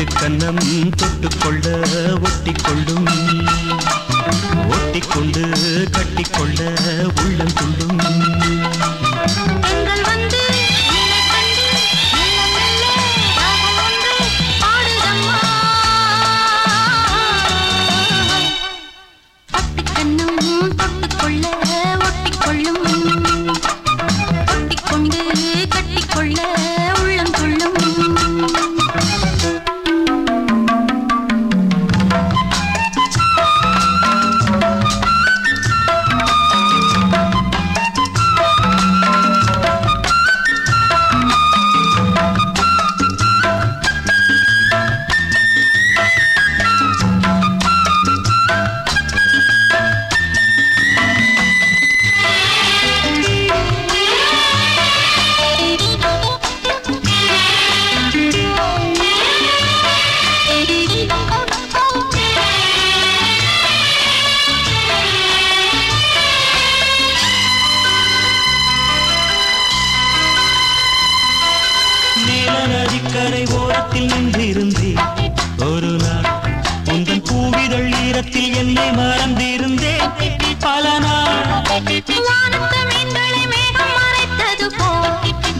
தொட்டு கண்ணம் தொட்டுக்கொள்ள ஒட்டிக்கொள்ளும். ஒட்டிக்கொண்டு கட்டிக்கொள்ள உள்ளம் துள்ளும். நின்றிருந்தேன் ஒரு நாள் உந்தன் பூவிதழ் ஈரத்தில் என்னை மறந்திருந்தேன். பல நாள்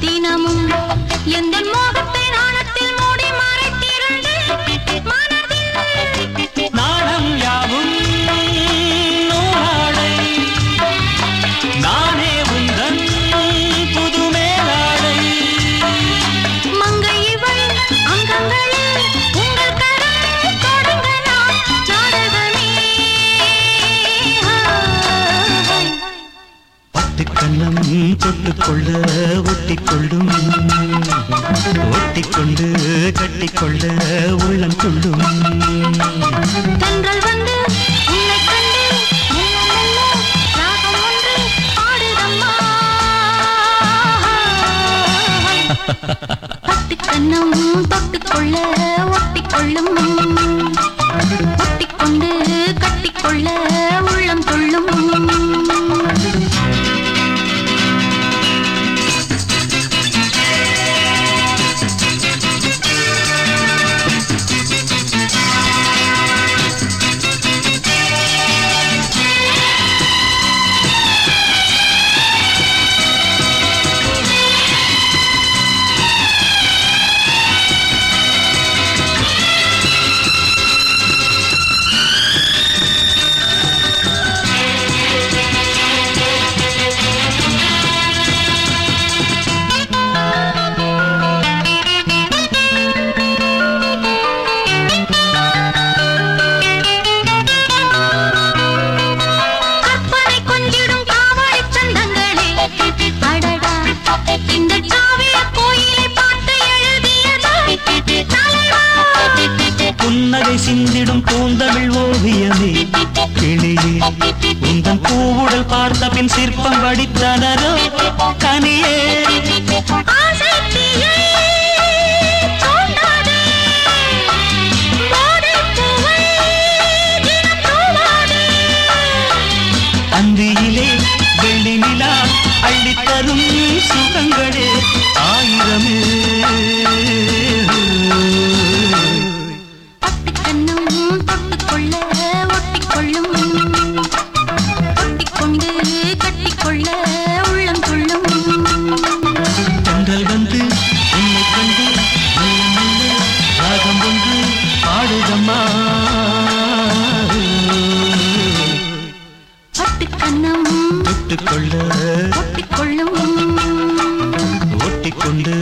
தினமும் எந்தன் மோகத்தை நாணத்தில் மூடி மறைத்திருந்தேன். நாணம் யாவும் புது மேலாடை மங்கை இவள் உங்கள் கண்ணம் தொட்டுக்கொள்ள ஒட்டிக்கொள்ளும் ஒட்டிக்கொண்டு கட்டிக்கொள்ள உள்ளம் துள்ளும் Ha ha ha. கண்ணம் தொட்டுக்கொள்ள ஒட்டிக்கொள்ளும் சிந்திடும் பூந்தமிழ் ஓவியமே. கிளியே உந்தன் பூவுடல் பார்த்த பின் சிற்பம் வடித்தனரோ கனியே. அந்தியிலே வெள்ளி நிலா அள்ளித்தரும் தொட்டுக்கொள்ள ஒட்டிக்கொள்ளும். ஒட்டிக்கொண்டு